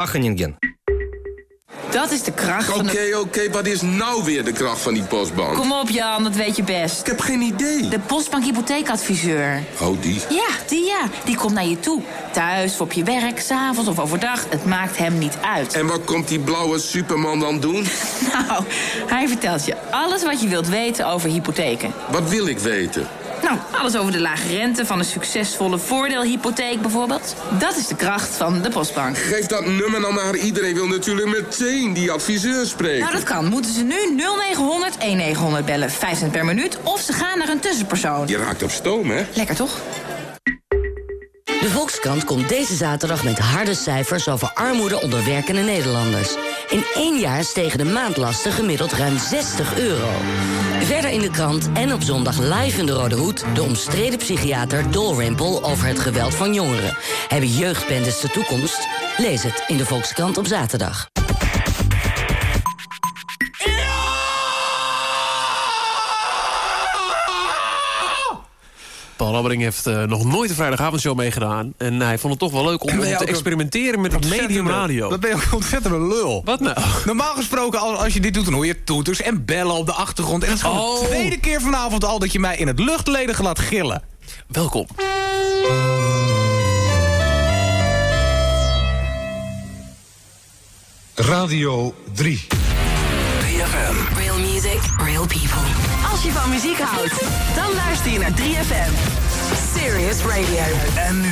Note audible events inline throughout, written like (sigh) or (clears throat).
Achgeningen. Dat is de kracht van Oké, de... oké, wat is nou weer de kracht van die postbank? Kom op Jan, dat weet je best. Ik heb geen idee. De Postbank Hypotheekadviseur. Oh, die. Ja, die ja. Die komt naar je toe. Thuis, of op je werk, s'avonds of overdag. Het maakt hem niet uit. En wat komt die blauwe superman dan doen? (laughs) Nou, hij vertelt je alles wat je wilt weten over hypotheken. Wat wil ik weten? Nou, alles over de lage rente van een succesvolle voordeelhypotheek bijvoorbeeld. Dat is de kracht van de Postbank. Geef dat nummer dan maar. Iedereen wil natuurlijk meteen die adviseur spreken. Nou, dat kan. Moeten ze nu 0900 1900 bellen. 5 cent per minuut. Of ze gaan naar een tussenpersoon. Je raakt op stoom, hè? Lekker toch? De Volkskrant komt deze zaterdag met harde cijfers over armoede onder werkende Nederlanders. In één jaar stegen de maandlasten gemiddeld ruim 60 euro. Verder in de krant en op zondag live in de Rode Hoed... de omstreden psychiater Dolrimpel over het geweld van jongeren. Hebben jeugdbendes de toekomst? Lees het in de Volkskrant op zaterdag. Paul Labbering heeft eh, nog nooit een vrijdagavondshow meegedaan. En hij vond het toch wel leuk om, (clears throat) te experimenteren met het medium radio. Dat ben je ook ontzettend een lul. Wat nou? (laughs) Normaal gesproken, als als je dit doet, dan hoor je toeters en bellen op de achtergrond. En het is gewoon Oh. de tweede keer vanavond al dat je mij in het luchtledigen laat gillen. Welkom. Radio 3. Real music, real people. Als je van muziek houdt, dan luister je naar 3FM. Serious Radio. En nu.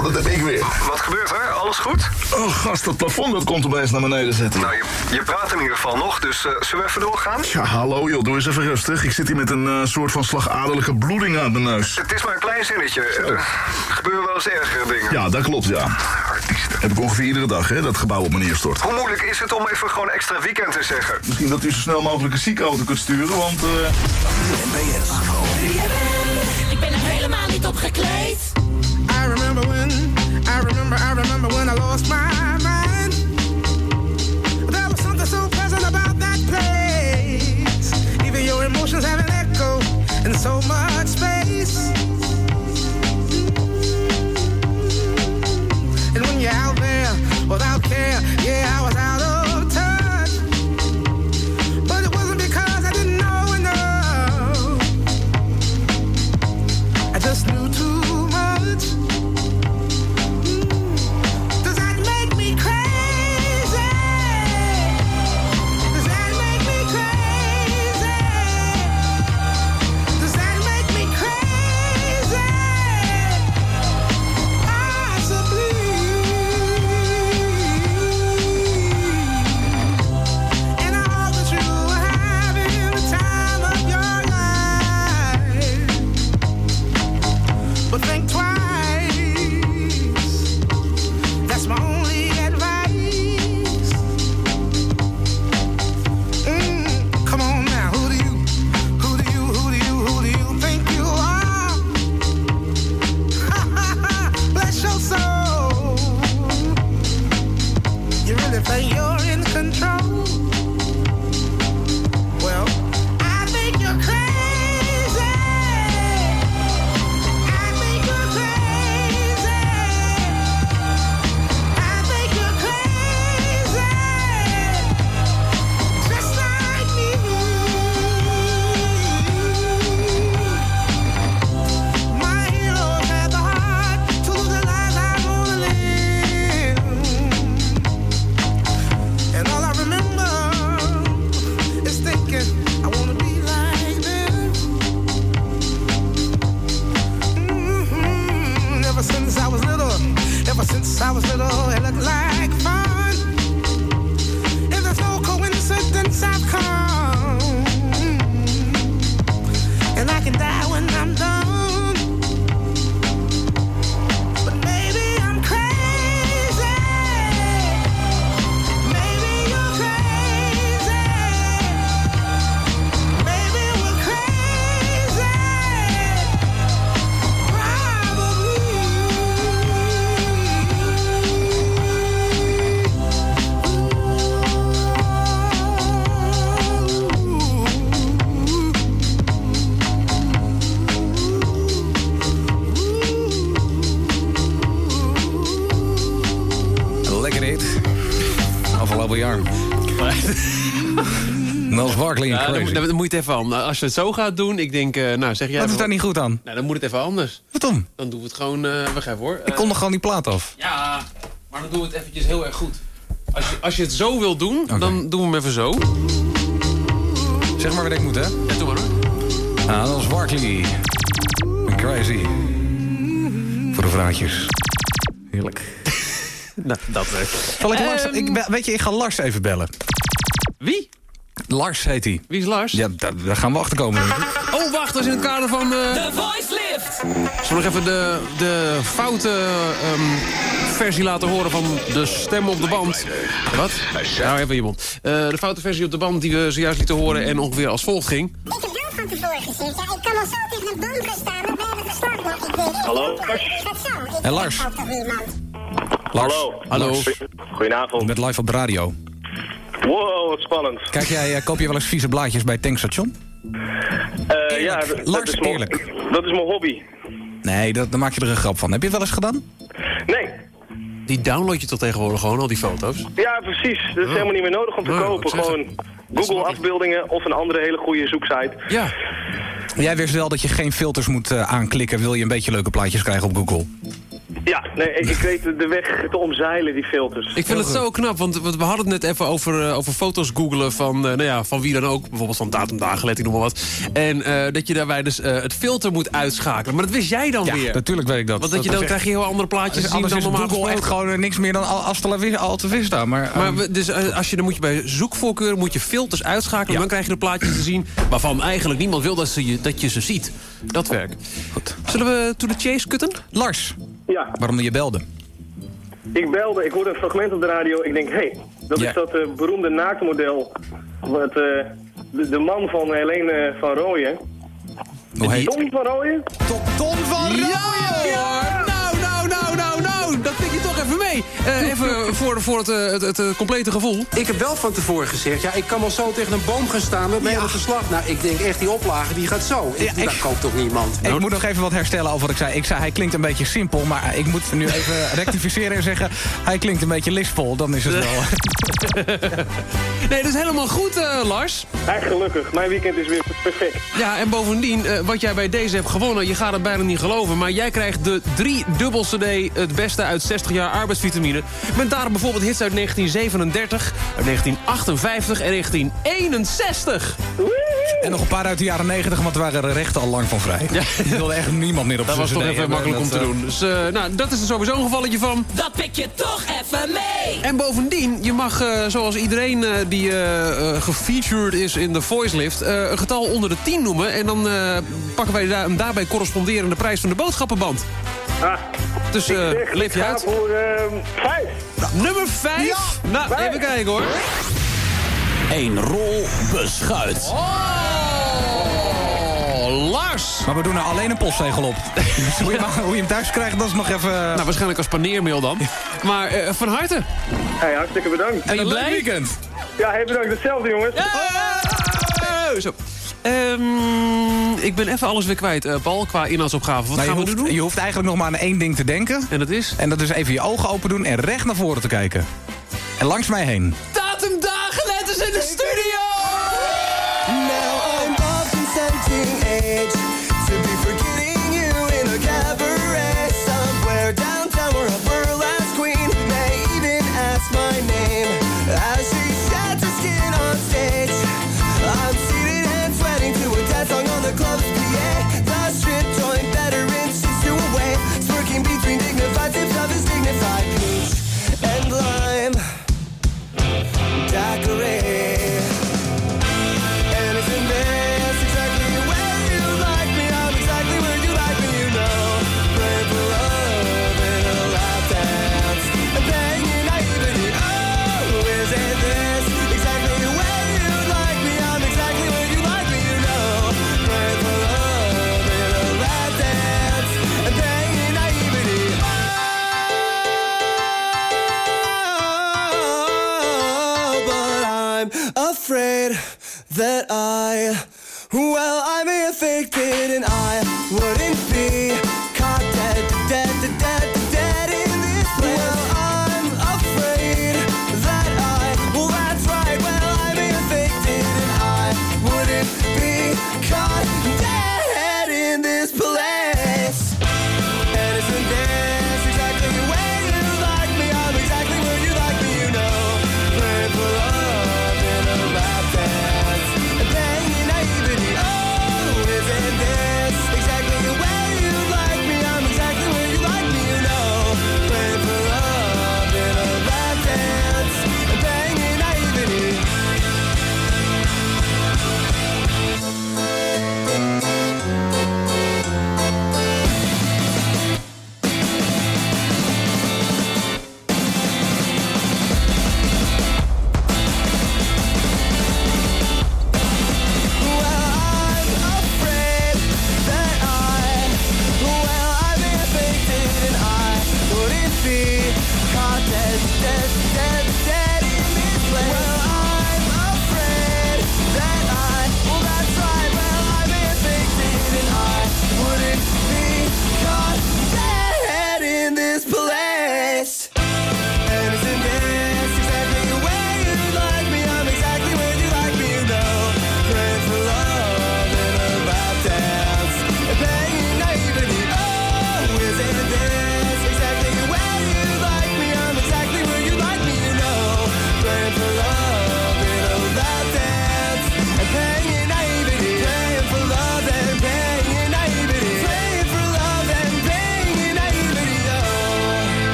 Oh dat heb ik weer. Wat gebeurt er? Alles goed? Oh gast, dat plafond dat komt opeens naar beneden zetten. Nou, je, je praat in ieder geval nog, dus eh, zullen we even doorgaan? Ja, hallo joh, doe eens even rustig. Ik zit hier met een eh, soort van slagadelijke bloeding aan mijn neus. Het is maar een klein zinnetje. Er gebeuren wel eens ergere dingen. Ja, dat klopt, ja. Artiesten. Heb ik ongeveer iedere dag, hè, dat gebouw op me neerstort. Hoe moeilijk is het om even gewoon extra weekend te zeggen? Misschien dat u zo snel mogelijk een ziekenauto kunt sturen, want... eh Ik ben er helemaal niet op gekleed. I remember I remember when I lost my mind. There was something so pleasant about that place. Even your emotions have an echo in so much space. And when you're out there without care, yeah, I was out het even anders. Als je het zo gaat doen, ik denk, eh, nou zeg jij... Wat is daar niet goed aan? Nou, dan moet het even anders. Wat dan? Dan doen we het gewoon... eh wacht even hoor. Ik Eh, kom nog gewoon die plaat af. Ja, maar dan doen we het eventjes heel erg goed. Als je, als je het zo wil doen, dan doen we hem even zo. Zeg maar wat ik moet, hè? Ja, doe maar hoor. Ah, Nels Barkley en Crazy. Voor de vrouwtjes. Heerlijk. (laughs) Nou, dat... eh. Zal ik Lars... Ehm. Ik, weet je, ik ga Lars even bellen. Wie? Lars heet hij. Wie is Lars? Ja, daar, daar gaan we achter komen. Oh, wacht, dat is in het kader van... eh The Voice Lift. Zullen we nog even de, de foute ehm, versie laten horen van de stem op de band? Wat? Nou, even je mond. Eh, de foute versie op de band die we zojuist lieten horen en ongeveer als volgt ging. Ik heb wel van tevoren gezegd, ja, ik kan al zo tegen een boom gaan staan met bijna verslag, maar ik weet Hallo? Wat zo? Ik En Lars? Lars. Hallo. Hallo. Goedenavond. Met live op de radio. Wow, wat spannend. Kijk, jij, eh, koop je wel eens vieze blaadjes bij het tankstation? Eh, ja, dat is eerlijk. Dat is mijn hobby. Nee, dat, dan maak je er een grap van. Heb je het wel eens gedaan? Nee. Die download je toch tegenwoordig gewoon, al die foto's? Ja, precies. Dat is helemaal niet meer nodig om te Oh, kopen. Gewoon Google afbeeldingen of een andere hele goede zoeksite. Ja. Jij wist wel dat je geen filters moet eh, aanklikken... wil je een beetje leuke plaatjes krijgen op Google. Ja, nee, ik, weet de weg te omzeilen, die filters. Ik vind het zo knap, want we we hadden het net even over, eh, over foto's googelen van, eh, nou ja, van wie dan ook. Bijvoorbeeld van datum, dagen, let ik noem maar wat. En eh, dat je daarbij dus eh, het filter moet uitschakelen. Maar dat wist jij dan Ja, weer. natuurlijk weet ik dat. Want dat je dan krijg je heel andere plaatjes te zien dan is normaal Google echt gewoon eh, niks meer dan Alta Vista. Maar, Maar ehm, we- dus, eh, als je, dan moet je bij zoekvoorkeur moet je filters uitschakelen. Ja. Dan krijg je de plaatjes te zien waarvan eigenlijk niemand wil dat, ze je, dat je ze ziet. Dat werkt. Goed. Zullen we to the chase kutten? Lars, Ja, waarom je belde? ik belde, ik hoorde een fragment op de radio. Ik denk, hé, hey, dat Ja. is dat eh, beroemde naaktmodel. Wat, eh, de, de man van Helene van Rooyen. Hoe heet Tom van Rooyen? Ton van Ja Dat pik je toch even mee. Eh, even voor, voor het, eh, het, het, eh, complete gevoel. Ik heb wel van tevoren gezegd, ja, ik kan wel zo tegen een boom gaan staan met mijn hele verslag. Nou, ik denk echt, die oplage, die gaat zo. Ik, Ja, ik- dat koopt toch niemand? Ik moet nog even wat herstellen over wat ik zei. Ik zei, hij klinkt een beetje simpel, maar ik moet nu even (laughs) rectificeren en zeggen... hij klinkt een beetje lispel, dan is het wel... (laughs) Nee, dat is helemaal goed, eh, Lars. Hij gelukkig, mijn weekend is weer perfect. Ja, en bovendien, eh, wat jij bij deze hebt gewonnen... je gaat het bijna niet geloven... maar jij krijgt de drie dubbel CD... het beste uit 60 jaar arbeidsvitamine. Met daar bijvoorbeeld hits uit 1937, uit 1958 en 1961. En nog een paar uit de jaren 90, want er waren de rechten al lang van vrij. Ja. Die wilde echt niemand meer op Dat was toch even hebben. makkelijk om te eh, doen. Dus eh, nou, dat is er sowieso een gevalletje van. Dat pik je toch even mee. En bovendien, je mag eh, zoals iedereen eh, die eh, eh, gefeatured is in de Voice Lift... eh, een getal onder de 10 noemen. En dan eh, pakken wij daar een daarbij corresponderende prijs van de boodschappenband. Ah, Dus eh zeg, leef je uit. voor ehm, vijf. Nummer 5. nou, vijf. even kijken hoor. Een rol beschuit. Oh, Lars. Maar we doen er alleen een postzegel op. Dus (laughs) hoe, je, maar- hoe je hem thuis krijgt, dat is nog even... Nou, waarschijnlijk als paneermail dan. Maar eh, van harte. Hey, hartstikke bedankt. Je een leuk blij? weekend. Ja, hey, bedankt. Hetzelfde, jongens. Oh, Zo. Ehm, ik ben even alles weer kwijt, eh, Paul, qua inhoudsopgave. Wat Nou, gaan we nu hoeft, doen? je hoeft eigenlijk nog maar aan één ding te denken. En dat is? En dat is even je ogen open doen en recht naar voren te kijken. En langs mij heen. Datum, dagen, letters in de studio!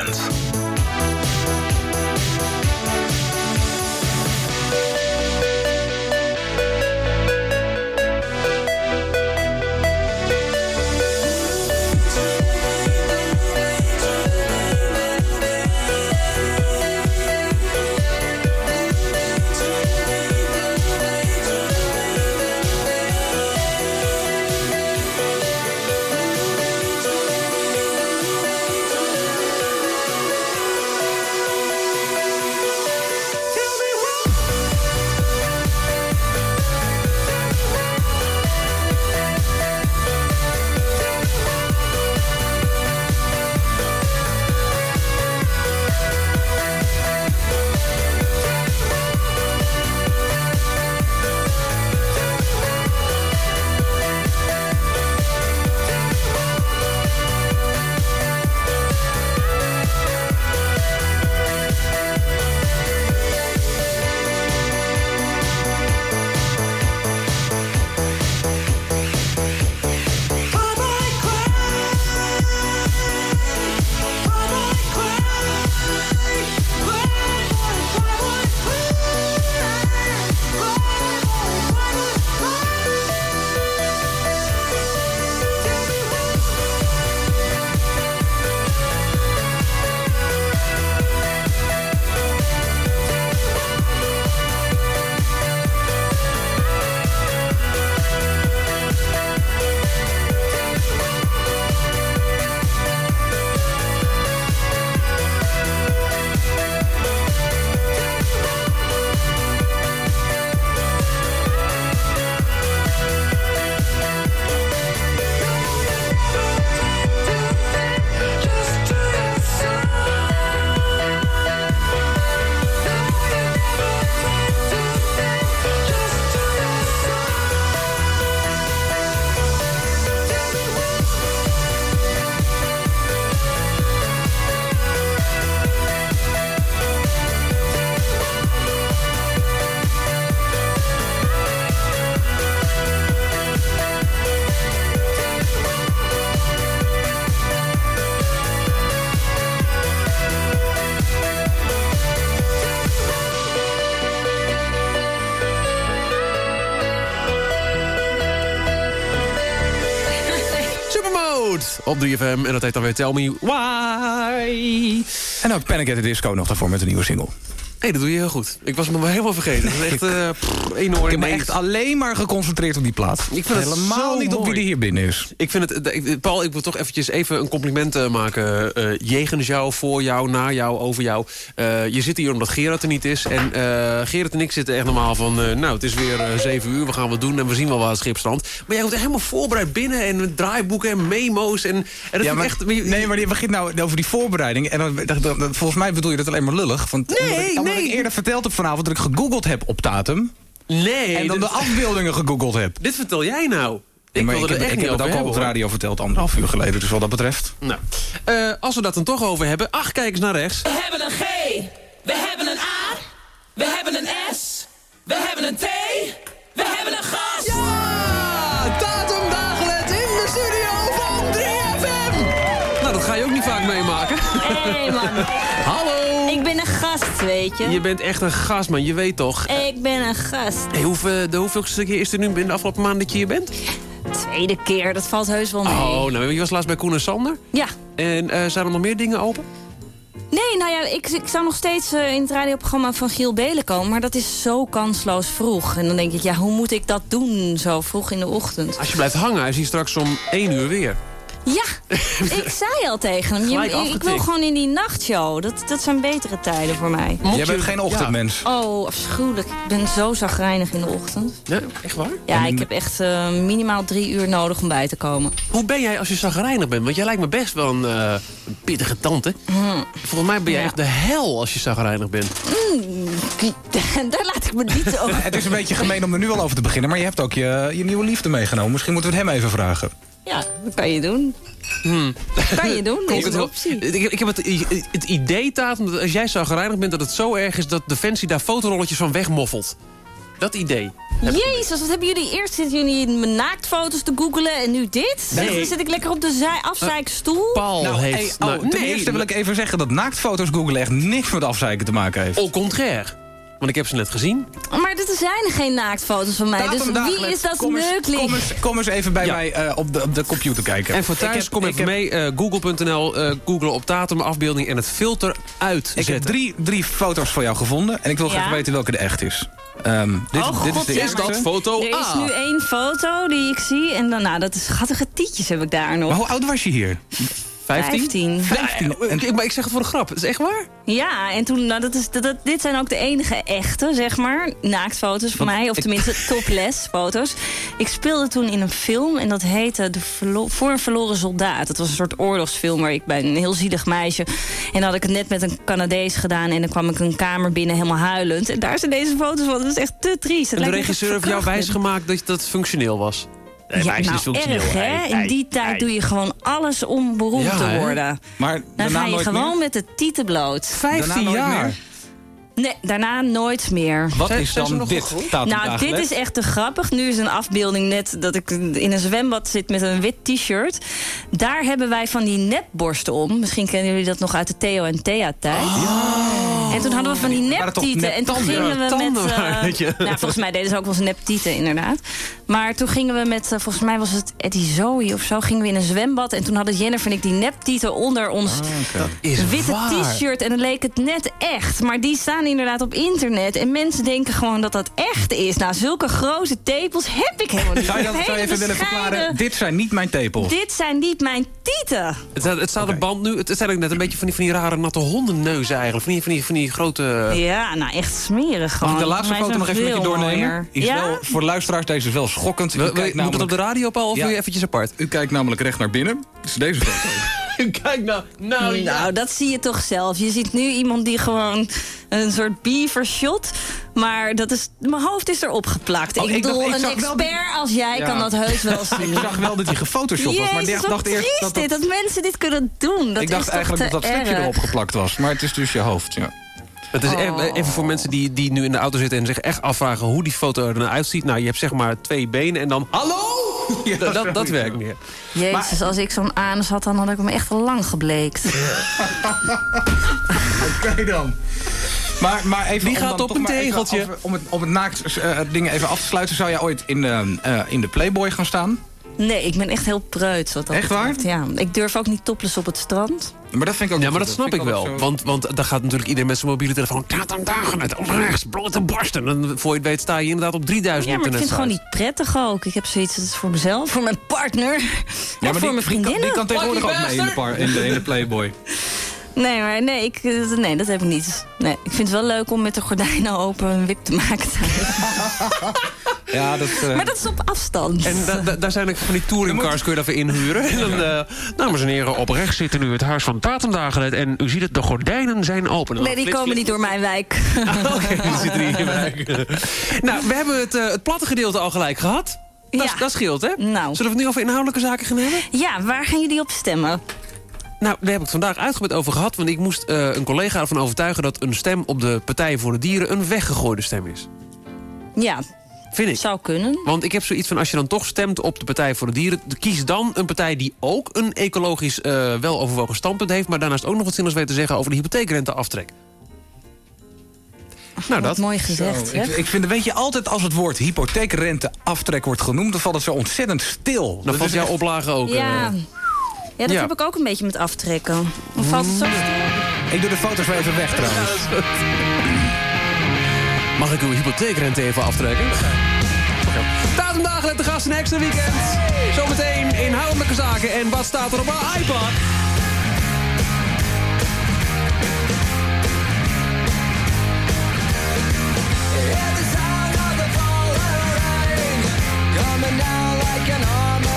Extra op 3FM. En dat heet dan weer Tell Me Why. En ook Panic at the Disco nog daarvoor met een nieuwe single. Hé, dat doe je heel goed. Ik was me helemaal vergeten. Dat is echt eh, pff, enorm. Ik heb me ineens. echt alleen maar geconcentreerd op die plaat. Ik vind het Helemaal niet op wie er hier binnen is. Ik vind het, eh, ik- Paul, ik wil toch eventjes even een compliment eh, maken. eh jegens jou, voor jou, na jou, over jou. Eh, je zit hier omdat Gerard er niet is. En eh Gerard en ik zitten echt normaal van... eh, nou, het is weer eh, zeven uur, we gaan wat doen en we zien wel waar het schip strandt. Maar jij komt er helemaal voorbereid binnen en met draaiboeken en memo's. En, en dat Ja, maar, ik echt... nee, maar je begint nou over die voorbereiding. En dan, dan- dan- volgens mij bedoel je dat alleen maar lullig. Want Nee, ik heb ik eerder verteld heb vanavond dat ik gegoogeld heb op datum. Nee. En dan de afbeeldingen gegoogeld heb. Dit vertel jij nou. Ik, ik, heb, dat het ook al op de radio verteld, anderhalf uur geleden. Dus wat dat betreft. Nou, eh, als we dat dan toch over hebben. Ach, kijk eens naar rechts. We hebben een G. We hebben een A. We hebben een S. We hebben een T. We hebben een gas. Ja! Datum dagelijks in de studio van 3FM. Nou, dat ga je ook niet vaak meemaken. Hey, man. Hallo. Ik ben een gast, weet je. Je bent echt een gast, man. Je weet toch. Ik ben een gast. Hey, hoeveel, de hoeveelste keer is er nu in de afgelopen maand dat je hier bent? Tweede keer, dat valt heus wel mee. Oh, nou, je was laatst bij Koen en Sander. Ja. En eh, zijn er nog meer dingen open? Nee, nou ja, ik, ik zou nog steeds eh, in het radioprogramma van Giel Belen komen... maar dat is zo kansloos vroeg. En dan denk ik, ja, hoe moet ik dat doen zo vroeg in de ochtend? Als je blijft hangen, is hij straks om 1 uur weer. Ja, (laughs) ik zei al tegen hem. Je, ik wil gewoon in die nachtshow. Dat, dat zijn betere tijden voor mij. Jij bent geen ochtendmens. Oh, afschuwelijk. Ik ben zo zagrijnig in de ochtend. Ja, echt waar? Ja, ik heb echt eh, minimaal drie uur nodig om bij te komen. Hoe ben jij als je zagrijnig bent? Want jij lijkt me best wel een, eh, een pittige tante. Volgens mij ben jij Ja. echt de hel als je zagrijnig bent. Mm, (laughs) daar laat ik me niet (laughs) over. Het is een beetje gemeen om er nu al over te beginnen... maar je hebt ook je, je nieuwe liefde meegenomen. Misschien moeten we het hem even vragen. Ja, dat kan je doen. Kan je doen, (laughs) is een optie. ik, ik heb het, het idee, Tatum, dat als jij zagrijnig bent... dat het zo erg is dat Defensie daar fotorolletjes van wegmoffelt. Dat idee. Jezus, wat hebben jullie eerst? Zitten jullie in mijn naaktfoto's te googelen en nu dit? Nee. Dan zit ik lekker op de zij afzeikstoel. Paul Nou, heeft... hey, oh, nou, ten nee, eerste wil ik even zeggen dat naaktfoto's googlen echt niks met afzeiken te maken heeft. Au contraire. Want ik heb ze net gezien. Maar dit zijn geen naaktfoto's van mij. Dus wie is dat kom eens, kom, eens, kom eens even bij Ja. mij eh, op, de, op de computer kijken. En voor thuis, Ik heb- kom ik even heb- mee. eh, Google.nl, eh googlen op datum, afbeelding en het filter uitzetten. Ik heb drie, drie foto's van jou gevonden en ik wil Ja? graag weten welke de echt is. Ehm, dit, Oh, dit is God, de ja. Is dat foto Er is nu één foto die ik zie. En dan, nou, dat is schattige tietjes heb ik daar nog. Maar hoe oud was je hier? 15? 15. Ja, ik- maar ik zeg het voor de grap. Het is echt waar? Ja, en toen, nou, dat is, dat, dat- dit zijn ook de enige echte, zeg maar, naaktfoto's van mij. Of tenminste, (laughs) topless foto's. Ik speelde toen in een film en dat heette de Verlo- Voor een verloren soldaat. Het was een soort oorlogsfilm waar ik bij een heel zielig meisje... en dan had ik het net met een Canadees gedaan... en dan kwam ik een kamer binnen helemaal huilend. En daar zijn deze foto's van. Dat is echt te triest. Het En de regisseur heeft jou ben. wijsgemaakt dat dat functioneel was. Nee, Ja, nou, erg, hè? Hey, In hey, die tijd hey. doe je gewoon alles om beroemd Ja, te worden. Maar Dan ga je nooit gewoon meer? met de tieten bloot. 15 nooit jaar. Nee, daarna nooit meer. Wat Zijn- is dan nog dit? Nou, dit is echt te grappig. Nu is een afbeelding net dat ik in een zwembad zit met een wit t-shirt. Daar hebben wij van die nepborsten om. Misschien kennen jullie dat nog uit de Theo en Thea tijd. En toen hadden we van die Oh. neptieten. En toen gingen we met... (laughs) nou, volgens mij deden ze ook wel eens neptieten, inderdaad. Maar toen gingen we met, eh, volgens mij was het Eddie Zoe of zo... gingen we in een zwembad en toen hadden Jennifer en ik die neptieten onder ons Is witte t-shirt en dan leek het net echt. Maar die staan inderdaad op internet. En mensen denken gewoon dat dat echt is. Nou, zulke grote tepels heb ik helemaal niet. Zou je, dat, zou je even willen verklaren? Dit zijn niet mijn tepels. Dit zijn niet mijn tieten. Het, staat- het staat op band nu. Het zijn ook net een beetje van die, van die rare natte hondenneuzen eigenlijk. Van die, van die, van die grote... Ja, nou echt smerig Mag gewoon. ik de laatste foto nog even met je doornemen? Is ja? wel, voor de luisteraars deze is wel schokkend. Moet het op de radio, Paul, of Ja. wil je eventjes apart? U kijkt namelijk recht naar binnen. Dus deze foto. (laughs) (laughs) Kijk nou. Nou, Nou, dat zie je toch zelf. Je ziet nu iemand die gewoon een soort beaver shot. Maar dat is, mijn hoofd is erop geplakt. Oh, ik ik dacht- bedoel, ik een zag wel expert als jij Ja. kan dat heus wel zien. (laughs) ik zag wel dat hij gefotoshopt was, maar Jezus, ik wat dacht eerst dat dit, dat... dat mensen dit kunnen doen. Dat ik dacht is eigenlijk dat dat stukje erop geplakt was. Maar het is dus je hoofd, ja. Het is Oh. even voor mensen die, die nu in de auto zitten en zich echt afvragen hoe die foto er nou uitziet. Nou, je hebt zeg maar twee benen en dan. Hallo! (laughs) dat, dat, dat werkt meer. Jezus, als ik zo'n anus had, dan had ik hem echt lang gebleekt. (laughs) Oké dan. Maar, maar even Wie om gaat op een tegeltje? over- om, het, om het naakt eh, dingen even af te sluiten... zou jij ooit in eh, in de Playboy gaan staan? Nee, ik ben echt heel preuts. Wat dat Echt waar? Ja, ik durf ook niet topless op het strand. Maar dat vind ik ook Ja, maar dat goed. snap ik wel. zo- Want, want daar gaat natuurlijk iedereen met zijn mobiele telefoon... Kaat aan dagen met rechts, blote borsten. En voor je het weet sta je inderdaad op 3000 Ja, maar ik vind het gewoon niet prettig ook. Ik heb zoiets, dat is voor mezelf, voor mijn partner. en Ja, maar voor die, mijn die, kan, vriendinnen. die kan tegenwoordig ook mee in de, par, in de, in de Playboy. (laughs) Nee, maar nee, ik, eh, nee, dat heb ik niet. Nee, ik vind het wel leuk om met de gordijnen open een wip te maken. (laughs) Ja, dat... eh, Maar dat is op afstand. En da- da- daar zijn ook van die touringcars, kun je daarvoor inhuren. En dan, eh, dames en heren, op rechts zit nu het huis van Tatendagelet. En u ziet het, de gordijnen zijn open. Nee, die flits, komen flits. niet door mijn wijk. (laughs) Oké, die zitten hier in je wijk. (laughs) Nou, we hebben het, het platte gedeelte al gelijk gehad. Dat, Ja. dat scheelt, hè? Nou. Zullen we het nu over inhoudelijke zaken gaan hebben? Ja, waar gaan jullie op stemmen? Nou, daar heb ik het vandaag uitgebreid over gehad. Want ik moest eh, een collega ervan overtuigen... dat een stem op de Partij voor de Dieren een weggegooide stem is. Ja, Vind ik. Zou kunnen. Want ik heb zoiets van, als je dan toch stemt op de Partij voor de Dieren... kies dan een partij die ook een ecologisch eh, weloverwogen standpunt heeft... maar daarnaast ook nog wat zinnigs weet te zeggen over de hypotheekrenteaftrek. Nou, dat. Mooi gezegd, Zo, ik, vind, weet je, altijd als het woord hypotheekrente aftrek wordt genoemd... dan valt het zo ontzettend stil. Dan valt jouw oplage ook. Ja. eh, Ja, dat ja. heb ik ook een beetje met aftrekken. Dan valt het zo stil. Ik doe de foto's weer even weg trouwens. Mag ik uw hypotheekrente even aftrekken? Datum dagen de gasten extra weekend. Zometeen inhoudelijke zaken. En wat staat er op mijn iPad? Coming down like an Armageddon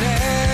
never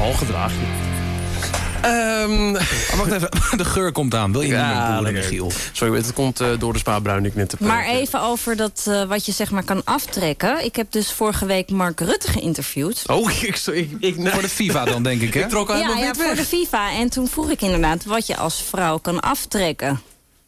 Paul, gedraag je. Ehm, Maar wacht even, (laughs) de geur komt aan. Wil je niet meer ja, boeren, lekker. Michiel? Sorry, het komt eh, door de spaarbruin ik net heb. Maar even over dat, eh, wat je zeg maar kan aftrekken. Ik heb dus vorige week Mark Rutte geïnterviewd. Oh, (laughs) ik, ik, ik, Voor de FIFA dan, denk ik, hè? (laughs) ik trok Ja, helemaal ja, niet voor weg. de FIFA. En toen vroeg ik inderdaad wat je als vrouw kan aftrekken.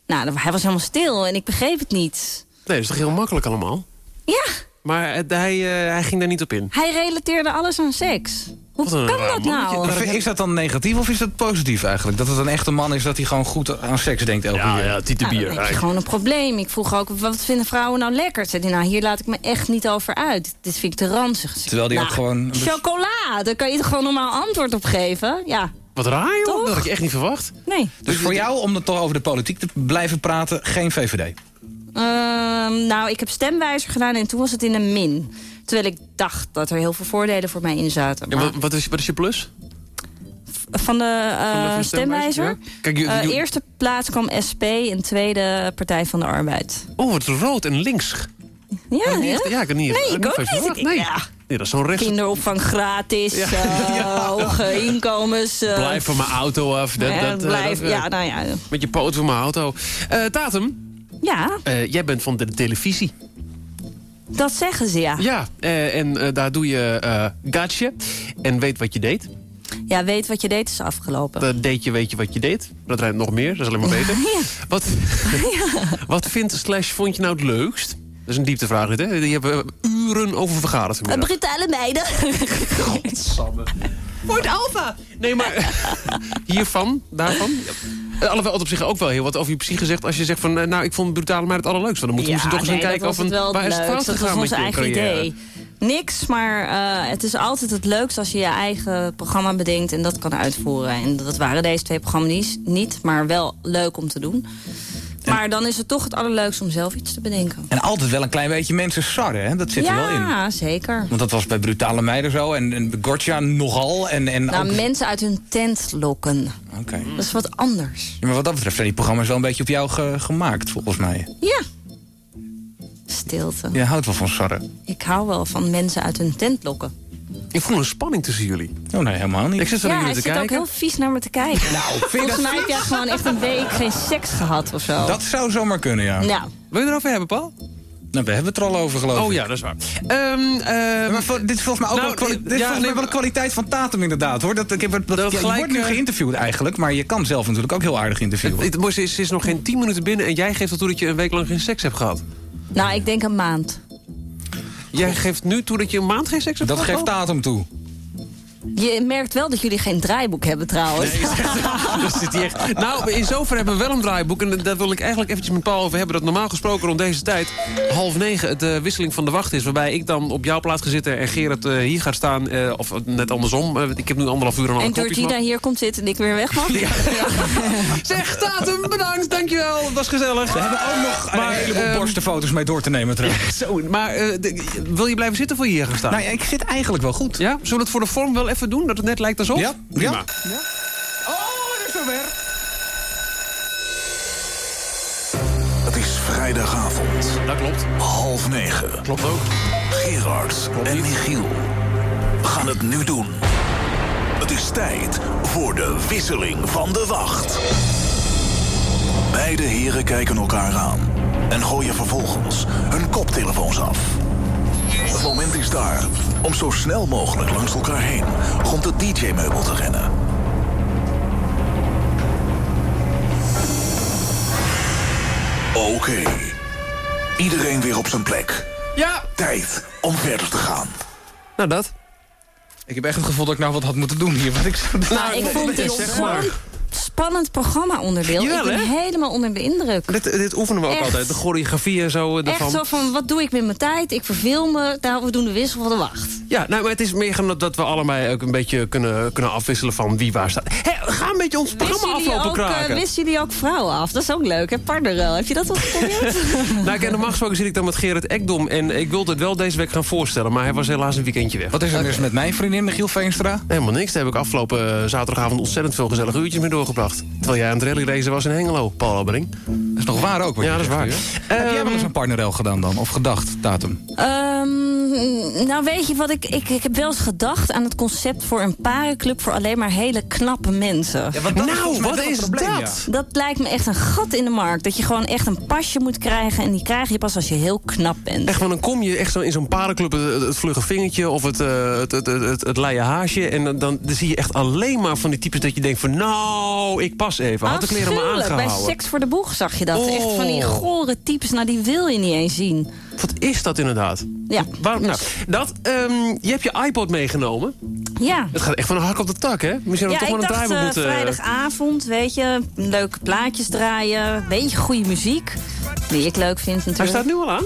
Nou, hij was helemaal stil en ik begreep het niet. Nee, dat is toch heel makkelijk allemaal? Ja, Maar hij, eh, hij ging daar niet op in. hij relateerde alles aan seks. Hoe kan dat nou? Is dat dan negatief of is dat positief eigenlijk? Dat het een echte man is dat hij gewoon goed aan seks denkt elke Ja, keer? ja, Tite Nou, bier. dan heb je gewoon een probleem. Ik vroeg ook, wat vinden vrouwen nou lekker? Zei nou, hier laat ik me echt niet over uit. Dit vind ik te ranzig. Terwijl die Nou, ook gewoon... Chocola, daar kan je toch gewoon normaal antwoord op geven? Ja, Wat raar, joh. Toch? Dat had ik echt niet verwacht. Nee. Dus voor jou, om het toch over de politiek te blijven praten, geen VVD. Ehm, nou, ik heb stemwijzer gedaan en toen was het in een min. Terwijl ik dacht dat er heel veel voordelen voor mij in zaten. En Maar wat, wat, is, wat is je plus? van de, eh, Van de stemwijzer? ja. Kijk, je- Eh, eerste plaats kwam SP en tweede Partij van de Arbeid. Oh, wat rood en links. Ja, ik ja? echt- ja, ik had niet Nee, ik ook van niet. Ik- Nee. ja. Nee, dat is zo'n rechts. Kinderopvang gratis, Ja. eh, (laughs) hoge inkomens. eh, Blijf van mijn auto af. Dat, eh, blijf, dat, eh, ja, nou ja. Met je poot van mijn auto. Eh Tatum, Ja, eh, jij bent van de televisie. Dat zeggen ze, ja. Ja, eh, en eh, daar doe je eh gatje en weet wat je deed. Ja, weet wat je deed is afgelopen. Dat deed je, weet je wat je deed. Dat rijdt nog meer, dat is alleen maar beter. (laughs) Wat, (laughs) wat vindt slash vond je nou het leukst? Dat is een dieptevraag dit, hè? Die hebben we uren over vergaderd vanmiddag. brutale meiden. Godsamme. Wordt alfa! Nee, maar (laughs) hiervan, daarvan... Eh, Alhoewel, het op zich ook wel heel wat over je psyche gezegd... als je zegt van, eh, nou, ik vond brutale meid het allerleukst. Dan moeten we Ja, misschien toch eens gaan kijken of een, waar is het fout gegaan met je eigen carrière. idee. Niks, maar eh, het is altijd het leukst als je je eigen programma bedenkt en dat kan uitvoeren. En dat waren deze twee programma's niet, maar wel leuk om te doen. Maar dan is het toch het allerleukst om zelf iets te bedenken. En altijd wel een klein beetje mensen sarren, hè? Dat zit er wel in. Ja, zeker. Want dat was bij Brutale Meiden zo. En, en nogal. En, en Nou, ook- mensen uit hun tent lokken. Oké. Dat is wat anders. Ja, maar wat dat betreft zijn die programma's wel een beetje op jou ge- gemaakt, volgens mij. Ja. Stilte. Je houdt wel van sarren. Ik hou wel van mensen uit hun tent lokken. Ik voel een spanning tussen jullie. Oh nee, helemaal niet. Ik zit zo naar Ja, jullie te zit ook kijken. heel vies naar me te kijken. Nou, vind je Volgens mij heb jij gewoon echt een week geen seks gehad of zo. Dat zou zomaar kunnen, ja. Nou, Wil je erover hebben, Paul? Nou, we hebben het er al over, geloof ik. Oh ja, dat is waar. Ehm, ehm, Maar dit is volgens mij ook Nou, wel, dit ja, volgens mij nee, wel de kwaliteit van Tatum inderdaad, hoor. Dat, ik heb, het- dat, Dat ja, gelijk, je wordt nu eh, geïnterviewd eigenlijk, maar je kan zelf natuurlijk ook heel aardig interviewen. het, het mooiste is, ze is nog geen 10 minuten binnen... en jij geeft al toe dat je een week lang geen seks hebt gehad. nou, ik denk een maand. Jij geeft nu toe dat je een maand geen seks hebt dat gehad? geeft Tatum toe. Je merkt wel dat jullie geen draaiboek hebben trouwens. Dat zit (laughs) hier echt. Nou, in zover hebben we wel een draaiboek. En daar wil ik eigenlijk eventjes met Paul over hebben. Dat normaal gesproken rond deze tijd, half negen, het de wisseling van de wacht is. Waarbij ik dan op jouw plaats ga zitten en Gerard eh, hier gaat staan. eh, of net andersom. Eh, ik heb nu anderhalf uur en alle en. Georgina hier komt zitten en ik weer weg mag. (laughs) Zeg, Tatum, bedankt, dankjewel. Dat was gezellig. We hebben ook nog een heleboel ehm, borstenfoto's mee door te nemen trouwens. (laughs) Zo, maar eh, de- wil je blijven zitten voor je hier gaan staan? Nou ja, ik zit eigenlijk wel goed. Ja? Zullen we het voor de vorm wel even doen? Dat het net lijkt alsof? Ja, Prima. ja. Oh, het is zover. Het is vrijdagavond. Dat klopt. Half negen. Klopt ook. Gerard en Michiel gaan het nu doen. Het is tijd voor de wisseling van de wacht. Beide heren kijken elkaar aan en gooien vervolgens hun koptelefoons af. Het moment is daar om zo snel mogelijk langs elkaar heen rond het DJ-meubel te rennen. Oké. Iedereen weer op zijn plek. Ja. Tijd om verder te gaan. Nou, dat. Ik heb echt het gevoel dat ik nou wat had moeten doen hier. Want ik zo... Nou, ik vond dit zeg zo'n maar. Spannend programma-onderdeel. Ik ben hè? helemaal onder de indruk. Dit, dit oefenen we ook Echt. altijd. De choreografie en zo. eh, Echt ervan. zo van, wat doe ik met mijn tijd? Ik verveel me, nou, we doen de wissel van de wacht. Ja, nou, maar het is meer dat we allebei ook een beetje kunnen, kunnen afwisselen van wie waar staat. Hé, ga een beetje ons programma aflopen ook, kraken. wisten jullie ook vrouwen af? Dat is ook leuk, hè? Partnerruil. Heb je dat al geprobeerd? (laughs) Nou, ik, en normaal gesproken zit ik dan met Gerrit Ekdom. En ik wilde het wel deze week gaan voorstellen. Maar hij was helaas een weekendje weg. Wat is er dus met mijn vriendin Michiel Veenstra? Helemaal niks. Daar heb ik afgelopen eh, zaterdagavond ontzettend veel gezellige uurtjes mee doorgebracht. Terwijl jij aan het rallyracen was in Hengelo, Paul Albering. Dat is nog waar ook, wat Ja, dat is waar. Heb jij Ehm, wel eens een partnerrel gedaan dan? Of gedacht, Tatum? Ehm, nou, weet je wat ik, ik... Ik heb wel eens gedacht aan het concept voor een parenclub... voor alleen maar hele knappe mensen. nou, wat is dat? Dat lijkt me echt een gat in de markt. Dat je gewoon echt een pasje moet krijgen... en die krijg je pas als je heel knap bent. Echt, want dan kom je echt zo in zo'n parenclub, het, het vlugge vingertje of het, eh, het, het, het, het, haasje. En dan, dan, dan zie je echt alleen maar van die types dat je denkt van nou, ik pas even. Had de kleren maar Afschuwelijk. Bij aangehouden. Seks voor de Boeg zag je dat. Echt van die Oh. gore types, nou die wil je niet eens zien. Wat is dat inderdaad? Ja. Waarom, nou, dat, ehm, je hebt je iPod meegenomen. Ja. Het gaat echt van een hak op de tak, hè? Misschien toch wel een dacht draaiboek eh, moeten... vrijdagavond, weet je, leuke plaatjes draaien, een beetje goede muziek. Die ik leuk vind natuurlijk. Hij staat nu al aan?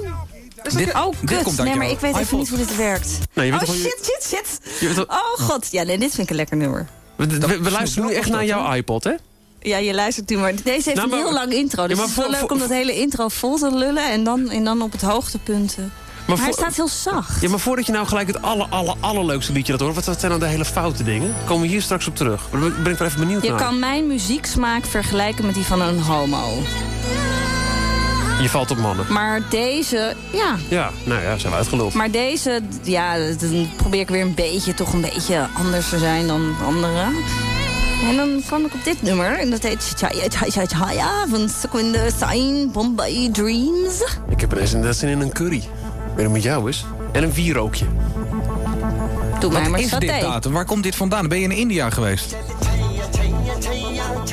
Dit, Oh, dit kut. komt uit Nee, maar ik weet even niet hoe dit werkt. Nee, je weet oh, shit, shit, shit. Oh, god. Ja, nee, dit vind ik een lekker nummer. We, we- we luisteren nu echt naar jouw iPod, hè? Ja, je luistert nu maar. Deze heeft Nou, een maar- heel lang intro. Dus Ja, maar het is wel leuk om dat hele intro vol te lullen... en dan, en dan op het hoogtepunt... eh. Maar, hij voor- staat heel zacht. Ja, maar voordat je nou gelijk het aller, aller, allerleukste liedje laat horen... wat zijn dan de hele foute dingen? Komen we hier straks op terug. Ben ik wel even benieuwd Je naar. kan mijn muzieksmaak vergelijken met die van een homo. Je valt op mannen. Maar deze, ja... Ja, nou ja, zijn we uitgeluld. Maar deze, ja, dan probeer ik weer een beetje, toch een beetje anders te zijn dan anderen. En dan kwam ik op dit nummer. En dat heet Chaya Chaya Chaya van Sequinde Sign Bombay Dreams. Ik heb ineens zin in een curry. Weet je wat met jou is? En een wierookje. Doe mij Wat maar is dit datum? Waar komt dit vandaan? Ben je in India geweest?